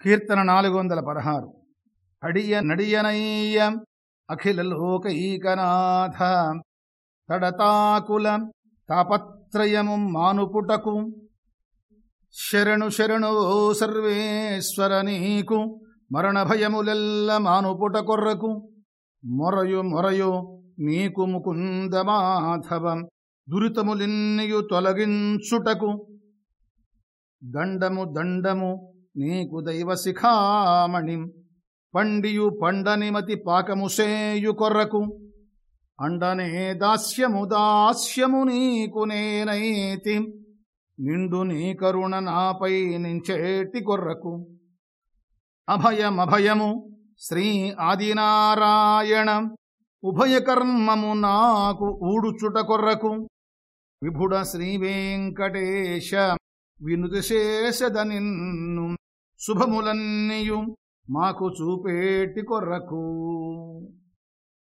కీర్తన నాలుగు వందల పదహారు అడియ నడియనయ్య అఖిల లోకైకనాథ తడతాకుల తాపత్రయము మానుపుటకు శరణు శరణు ఓ సర్వేశ్వర నీకు మరణ భయములెల్ల మానుపుట కొర్రకు మొరయు మొరయు నీకు ముకుంద మాధవం దురితములిన్నియు తొలగించుటకు దండము దండము నీకు దైవ శిఖామణి. పండియు పండనిమతి పాకముసేయు కొర్రకు. అండనే దాస్యము దాస్యము నీకు నేనైతి. నిండు నీ కరుణ నాపై నించేటి కొర్రకు. అభయమభయము శ్రీ ఆదినారాయణ. ఉభయకర్మము నాకు ఊడుచుట కొర్రకు. విభుడ శ్రీవేంకటేశ వినుతిశేషద నిన్ను శుభములన్నీయు మాకు చూపేటి కొర్రకు